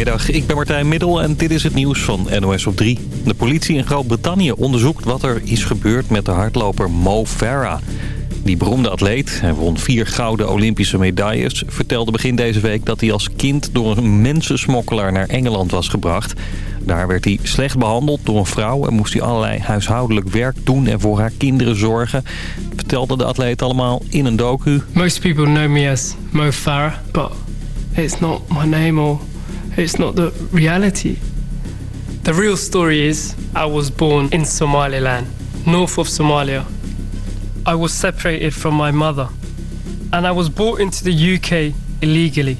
Goedemiddag, ik ben Martijn Middel en dit is het nieuws van NOS op 3. De politie in Groot-Brittannië onderzoekt wat er is gebeurd met de hardloper Mo Farah. Die beroemde atleet, hij won vier gouden Olympische medailles... vertelde begin deze week dat hij als kind door een mensensmokkelaar naar Engeland was gebracht. Daar werd hij slecht behandeld door een vrouw... en moest hij allerlei huishoudelijk werk doen en voor haar kinderen zorgen. Vertelde de atleet allemaal in een docu. Most people know me as Mo Farah, but it's not my name or it's not the reality. The real story is I was born in Somaliland, north of Somalia. I was separated from my mother. And I was brought into the UK illegally.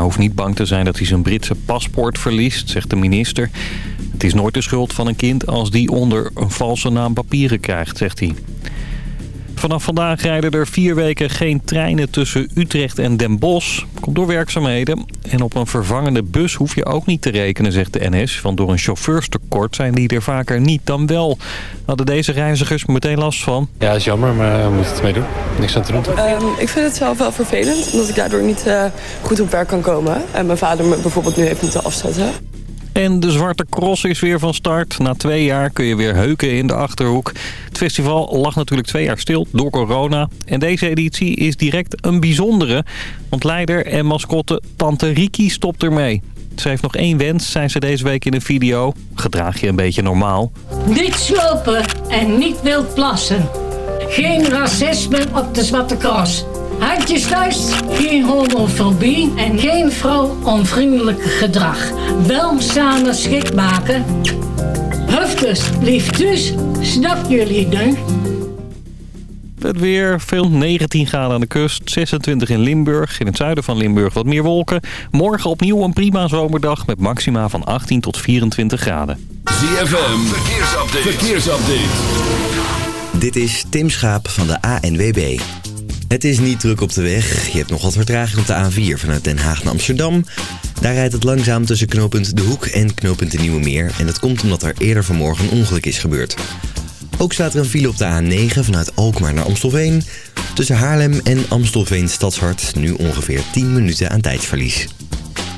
Hoeft niet bang te zijn dat hij zijn Britse paspoort verliest, zegt de minister. Het is nooit de schuld van een kind als die onder een valse naam papieren krijgt, zegt hij. Vanaf vandaag rijden er vier weken geen treinen tussen Utrecht en Den Bosch. Komt door werkzaamheden. En op een vervangende bus hoef je ook niet te rekenen, zegt de NS. Want door een chauffeurstekort zijn die er vaker niet dan wel. Hadden deze reizigers meteen last van. Ja, is jammer, maar we moeten het mee doen. Niks aan te doen. Um, ik vind het zelf wel vervelend, omdat ik daardoor niet uh, goed op werk kan komen. En mijn vader me bijvoorbeeld nu heeft moeten afzetten. En de Zwarte Cross is weer van start. Na twee jaar kun je weer heuken in de Achterhoek. Het festival lag natuurlijk twee jaar stil door corona. En deze editie is direct een bijzondere. Want leider en mascotte Tante Riki stopt ermee. Ze heeft nog één wens, zijn ze deze week in een video. Gedraag je een beetje normaal. Niet slopen en niet wild plassen. Geen racisme op de Zwarte Cross. Handjes thuis, geen homofobie en geen vrouw-onvriendelijk gedrag. Wel samen schik maken. Huftes, liefdes, snap jullie nu? Het weer, veel 19 graden aan de kust, 26 in Limburg. In het zuiden van Limburg wat meer wolken. Morgen opnieuw een prima zomerdag met maxima van 18 tot 24 graden. ZFM, verkeersupdate. verkeersupdate. Dit is Tim Schaap van de ANWB. Het is niet druk op de weg. Je hebt nog wat vertraging op de A4 vanuit Den Haag naar Amsterdam. Daar rijdt het langzaam tussen knooppunt De Hoek en knooppunt De Nieuwe Meer. En dat komt omdat er eerder vanmorgen een ongeluk is gebeurd. Ook staat er een file op de A9 vanuit Alkmaar naar Amstelveen. Tussen Haarlem en Amstelveen Stadshart nu ongeveer 10 minuten aan tijdsverlies.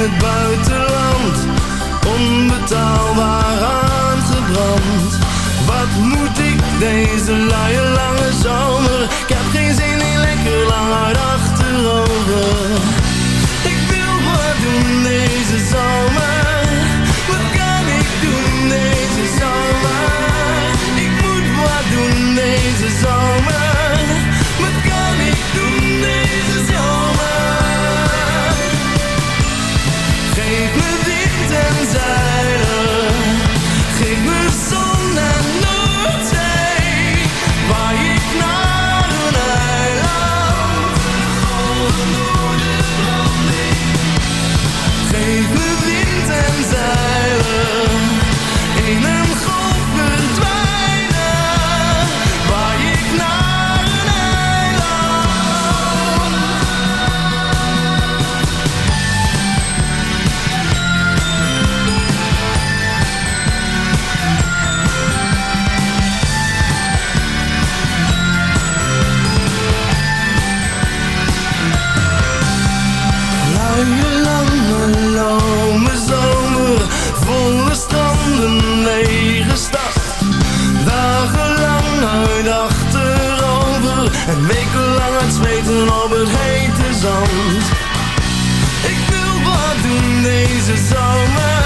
het buitenland? Onbetaalbaar aangebrand. Wat moet ik deze luie lange zomer? Ik heb geen zin in lekker lang hard En wekenlang het zweten op het hete zand. Ik wil wat doen deze zomer.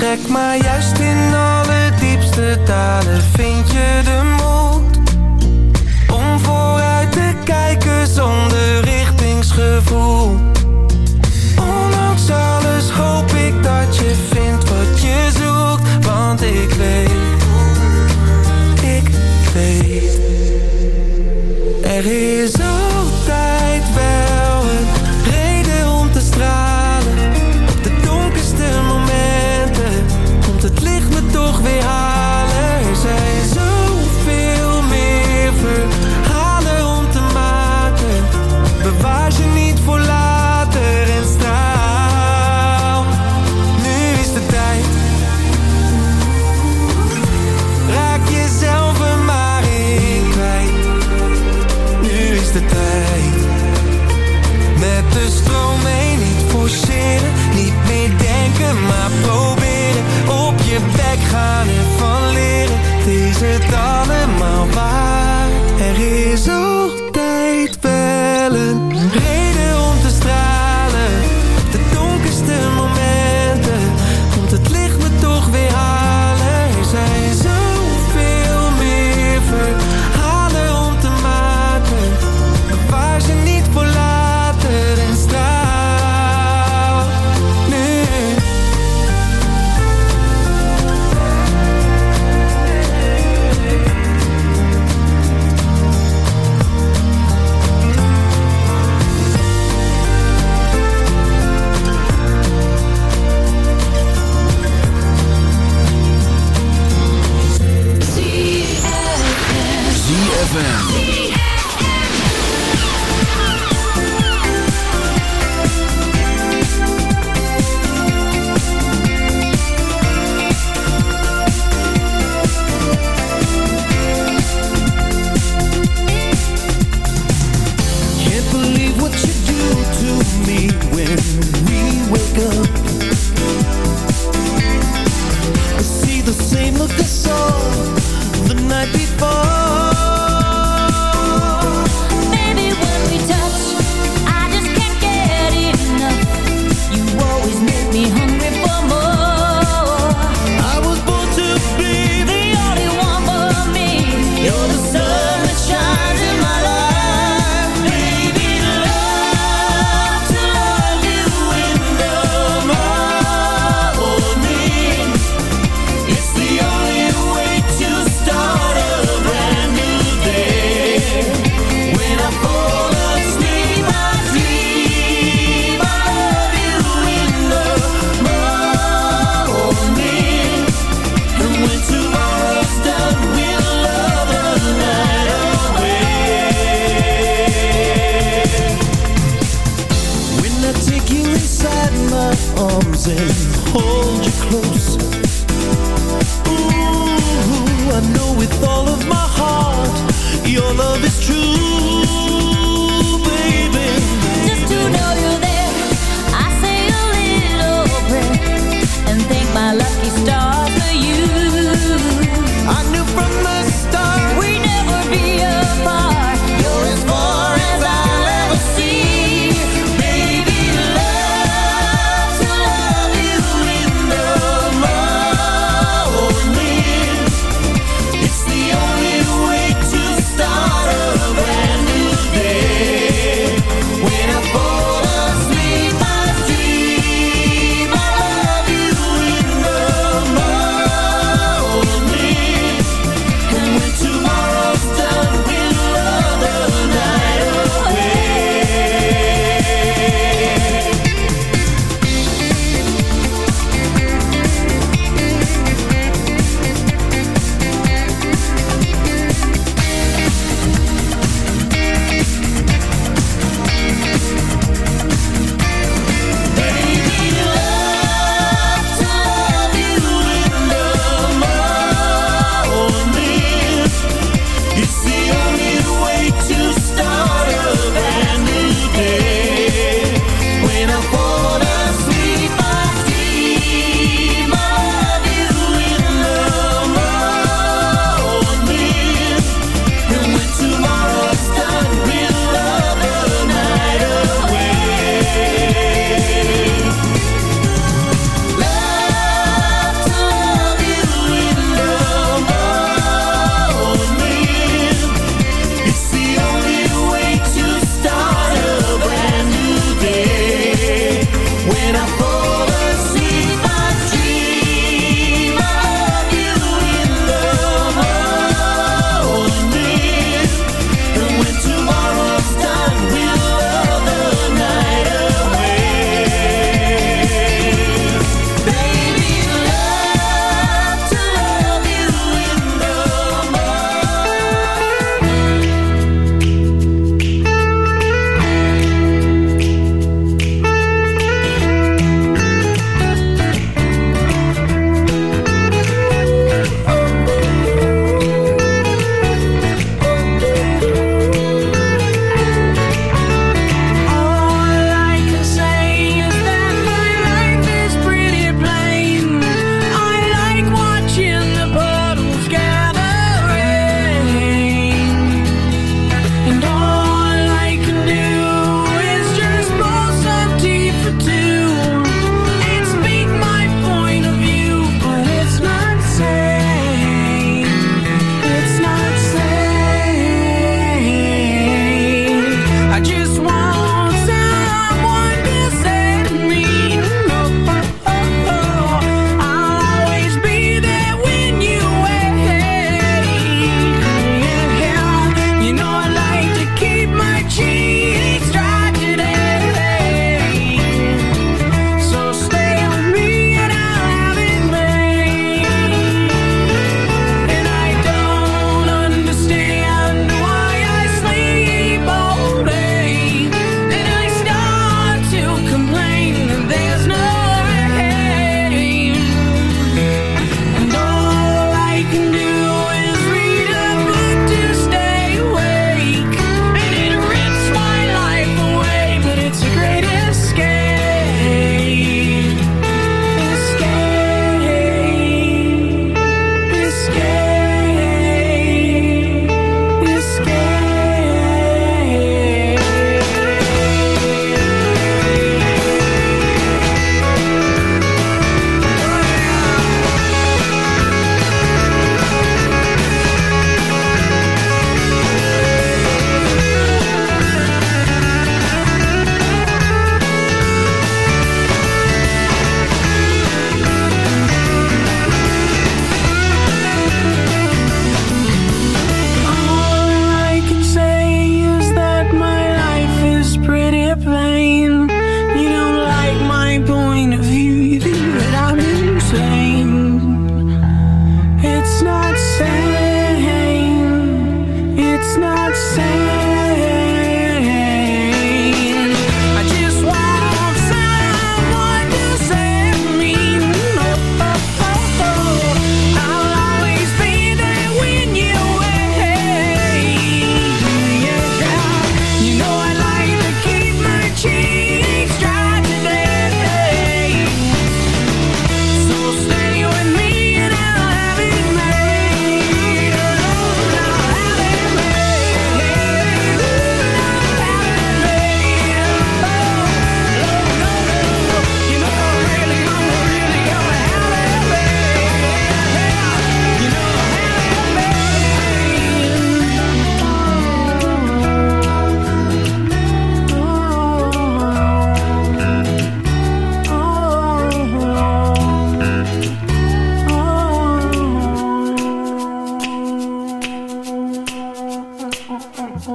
gek, maar juist in alle diepste talen vind je de moed.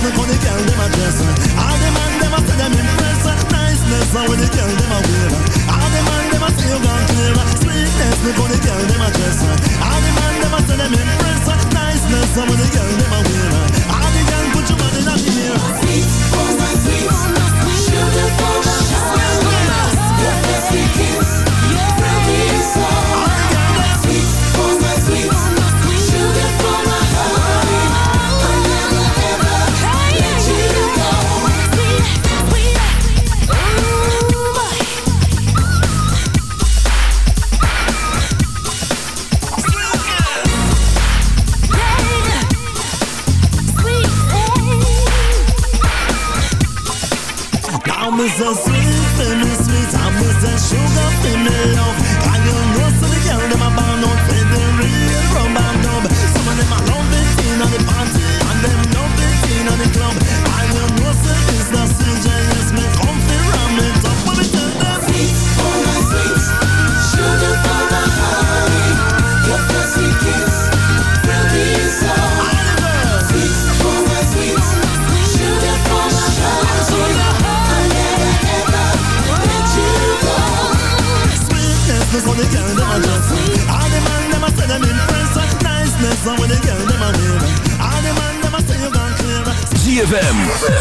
dress For the girl, them a dress. All the man, them a say them impress. Niceness, when the girl, them a wear. All the man, them a say you gone clear. Sweetness, for the girl, them a dress. All the man, them a say them impress. Niceness, when the girl, them a wear. All the girl, put your body down in here Sweet, oh my sweet, oh my sweet. Sugar for my heart, oh, your fancy kiss, your pretty soul.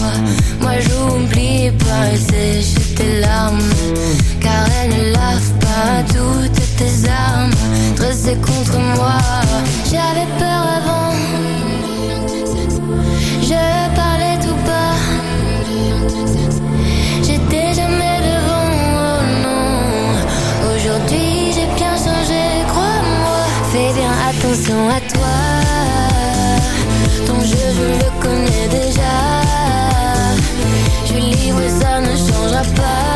moi. Moi j'oublie pas et j'ai tes larmes. Car elles ne lavent pas toutes tes armes dressées contre moi. J'avais peur avant. Je parlais tout bas. J'étais jamais devant. Oh non. Aujourd'hui j'ai bien changé, crois-moi. Fais bien attention à blood.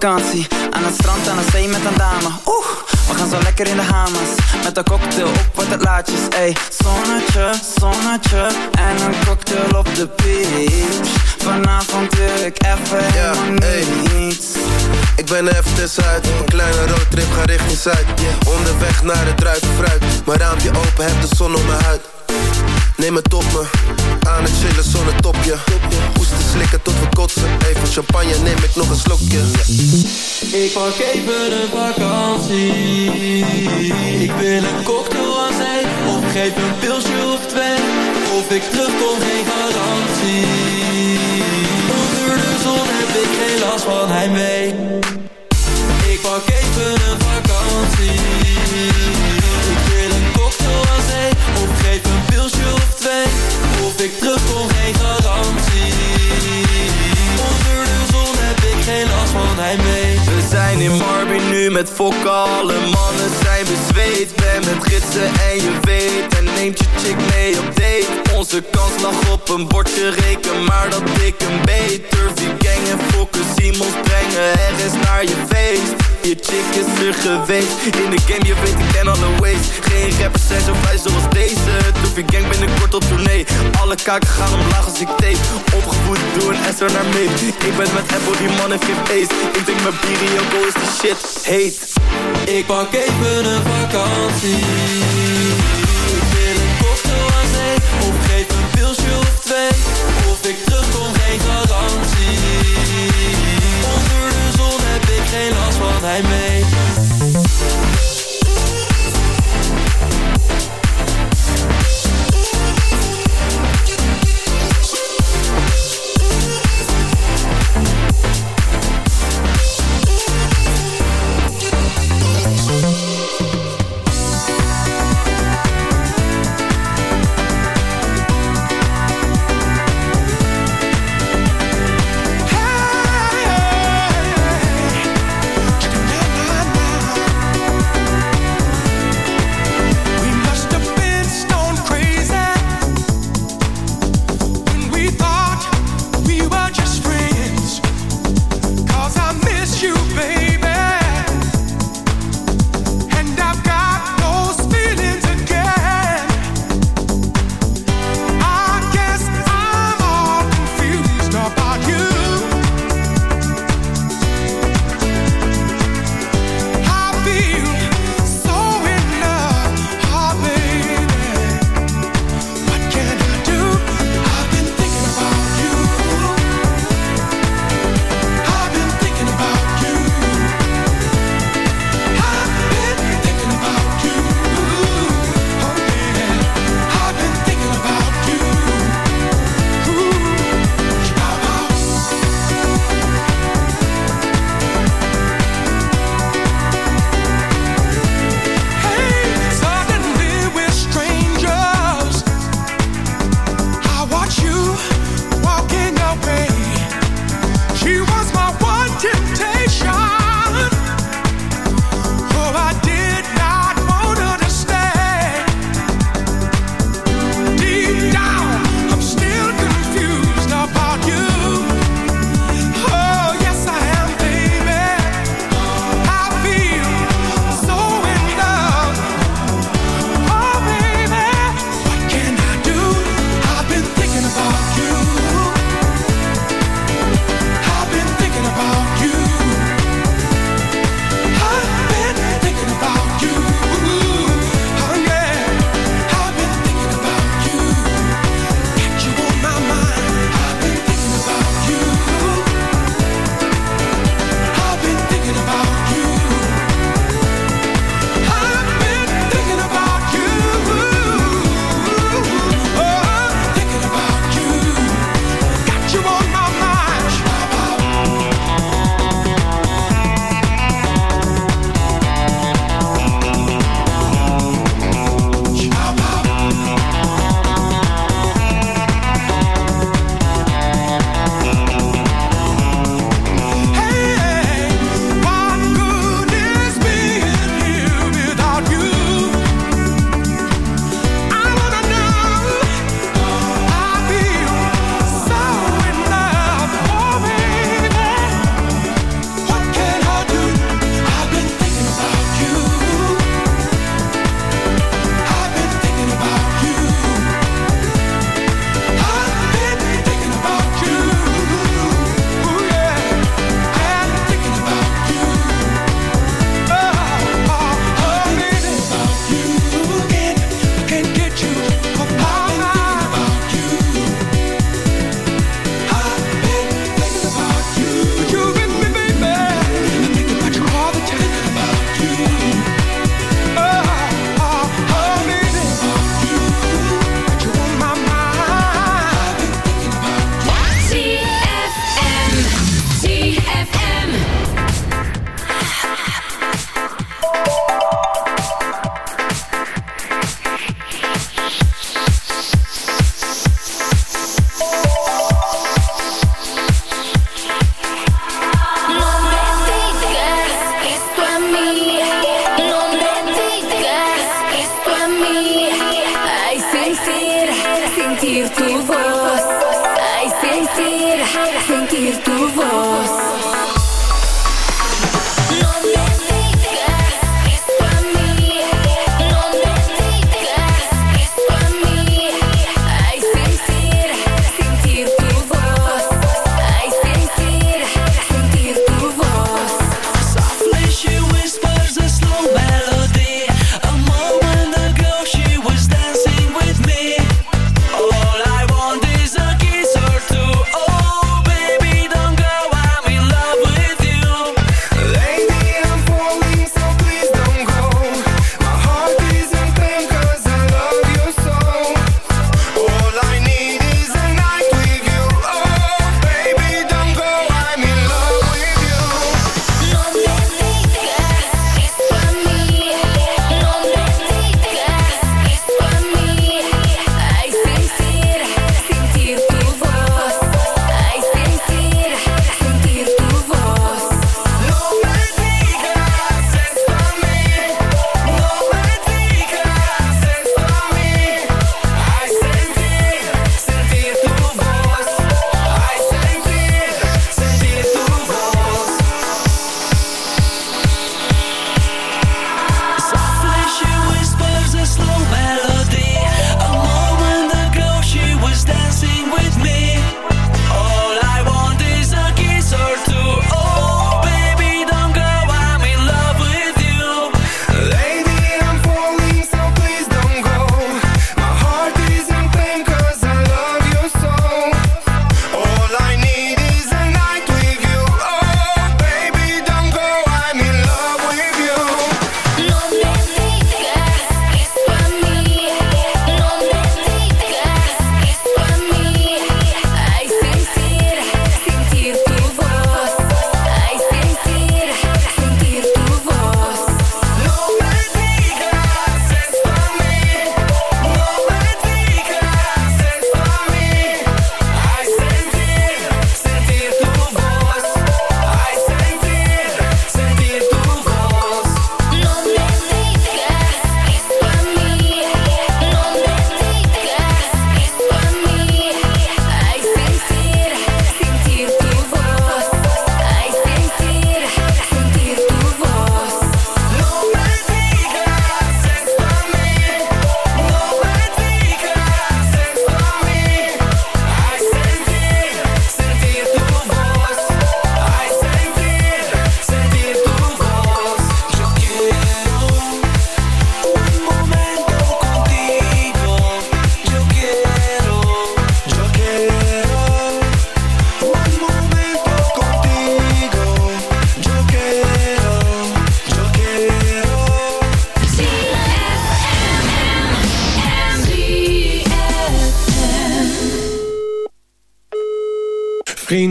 Vakantie Aan het strand, aan de zee met een dame. Oeh, we gaan zo lekker in de hamers Met een cocktail op wat het laatjes Ey, zonnetje, zonnetje. En een cocktail op de beach. Vanavond wil ik even helemaal niets. Ik ben er even tussenuit Een kleine roadtrip, ga richting Zuid. Onderweg naar het druivenfruit Mijn raampje open, heb de zon op mijn huid. Neem het op me. Aan het chillen zonder topje Hoesten slikken tot we kotsen. Even champagne, neem ik nog een slokje. Ik pak even een vakantie. Ik wil een cocktail aan zee Of geef een pilsje of twee. Of ik terugkom geen garantie. Onder de zon heb ik geen last van hij mee. Ik pak even een vakantie met fokken, alle mannen zijn bezweet. Ben met gidsen en je weet. En neemt je chick mee op date. Onze kans lag op een bordje reken Maar dat ik een beter. Gang en fokken Simons Je chick is er geweest. In de game je weet ik ken alle ways. Geen rappers zijn zo vrij zoals deze. Toefie gang binnenkort op tournee. Alle kaken gaan omlaag als ik tape. Opgevoed door een SR naar mee. Ik ben met Apple die man heeft geen face. Ik drink mijn bier go is shit. Heet. Ik pak even een vakantie. Ik wil een cocktail aan zee. Of geef een pilsje of twee. Of ik terugkom geen garantie geen last van hij mee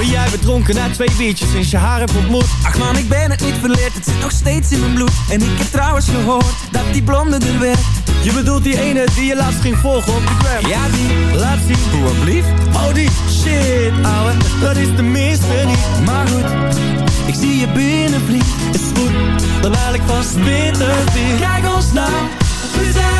Maar jij bent dronken na twee biertjes sinds je haar hebt ontmoet. Ach man, ik ben het niet verleerd, het zit nog steeds in mijn bloed. En ik heb trouwens gehoord dat die blonde er werd. Je bedoelt die ene die je laatst ging volgen op de gram? Ja die, Laat zien. Hoe blief? Oh die, shit ouwe, dat is de minste niet. Maar goed, ik zie je binnen vriend Is goed, dan haal ik vast binnen weer Kijk ons nou, We zijn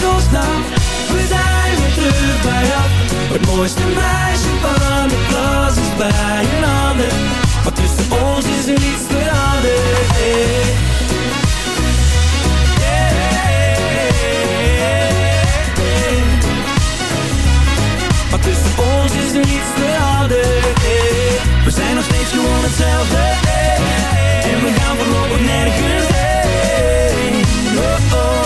We zijn weer terug bij af. Het mooiste meisje van de klas is bij een ander. Maar tussen ons is er niets te Hey. Maar tussen ons is er niets te Hey. We zijn nog steeds gewoon hetzelfde. En we gaan voorlopig nergens heen. Oh. oh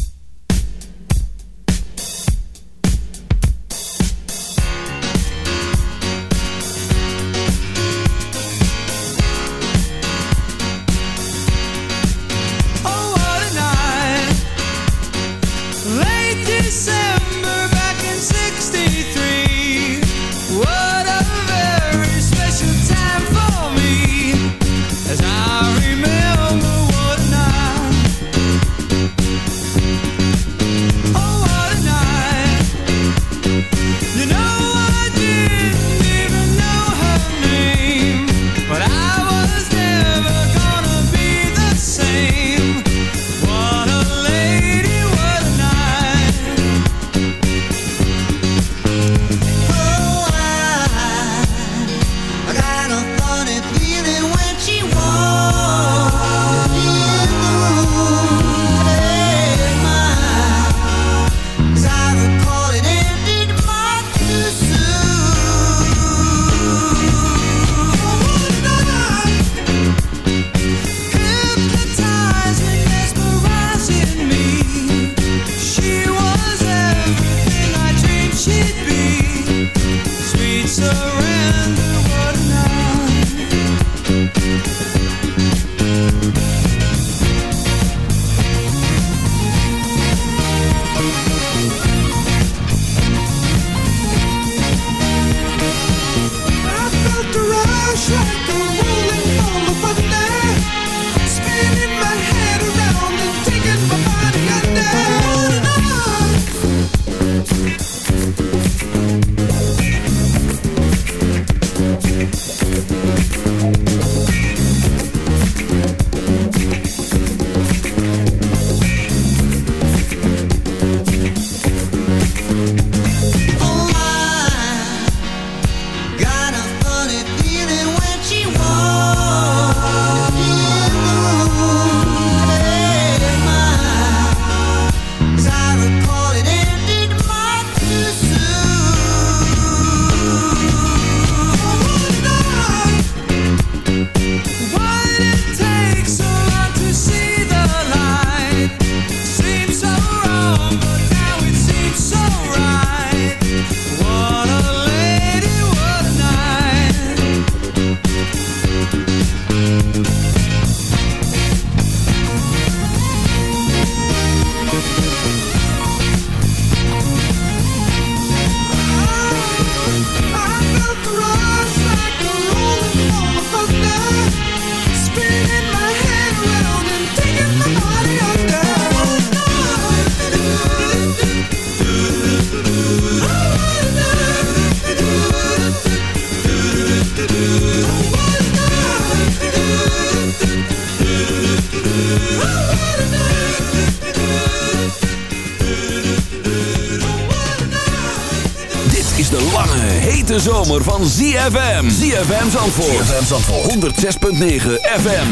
ZFM. ZFM Zandvoort. ZFM Zandvoort. 106.9 FM.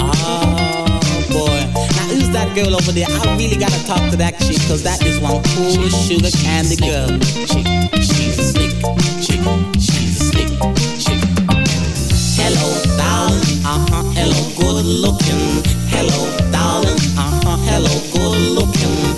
Oh boy. Now who's that girl over there? I really gotta talk to that chick, cause that is one cool sugar candy girl. Chick, she's a slick chick, she's a slick chick. Hello, darling, uh-huh, hello, good looking. Hello, darling, uh-huh, hello, good looking.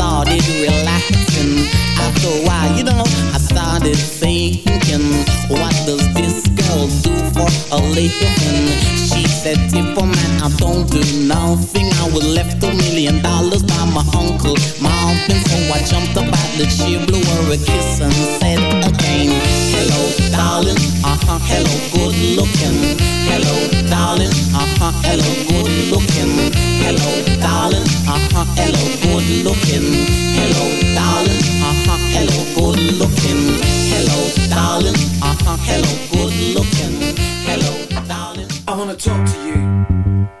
relaxing. After a while, you know, I started thinking, what does this girl do for a living? She said, if a man, I don't do nothing. I was left a million dollars by my uncle, uncle. So I jumped up at the chair, blew her a kiss and said again, hello, darling. Uh-huh, hello, good looking. Hello, darling. Uh-huh, hello, good looking. Hello, darling. Uh-huh, hello, good looking. Hello, darling. Uh-huh, hello, good looking. Hello, darling. Uh-huh, hello, good looking. Hello, darling. I want to talk to you.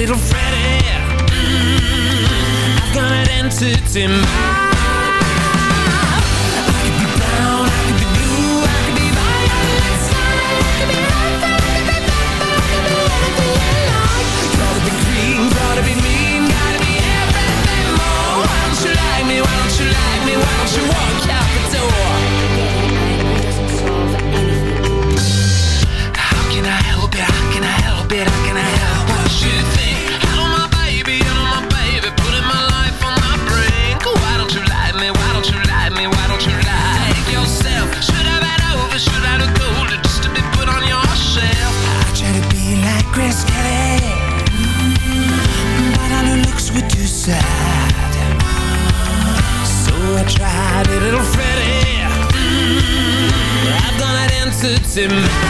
little Freddie. Mm, I've got an entity mind. Entity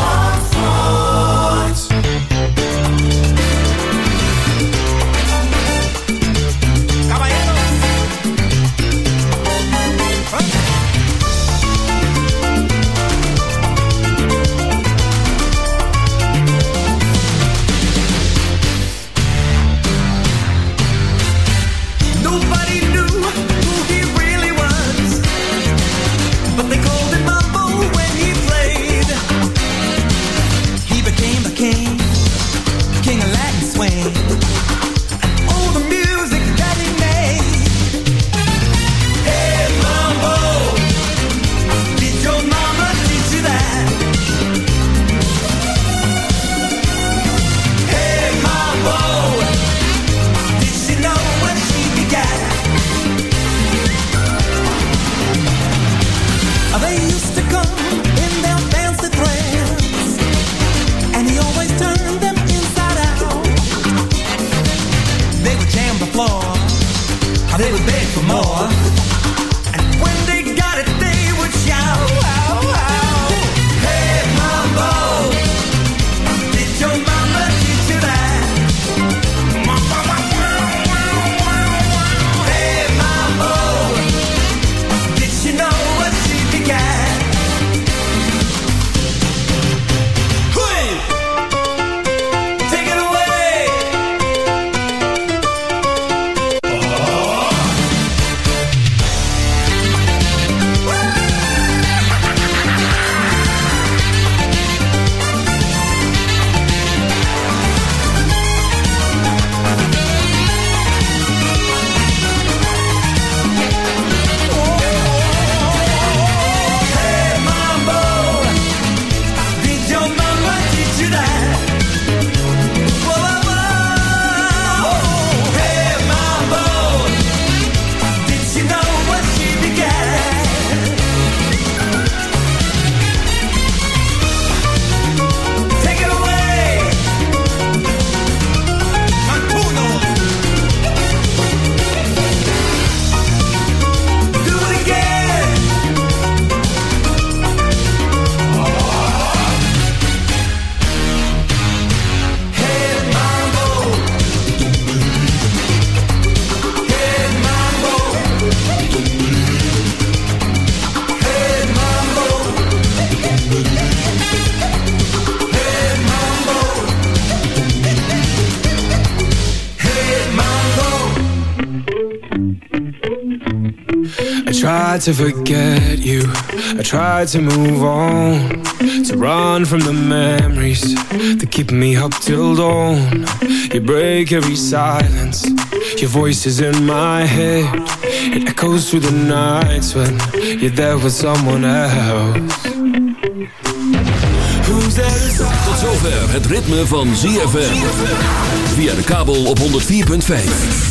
To forget you. I tried to move on. To run from the memories that keep me up till dawn. You break every silence. Your voice is in my head. It echoes through the nights when you're there with someone else. Who's there to Tot zover het ritme van ZFM. Via de kabel op 104.5.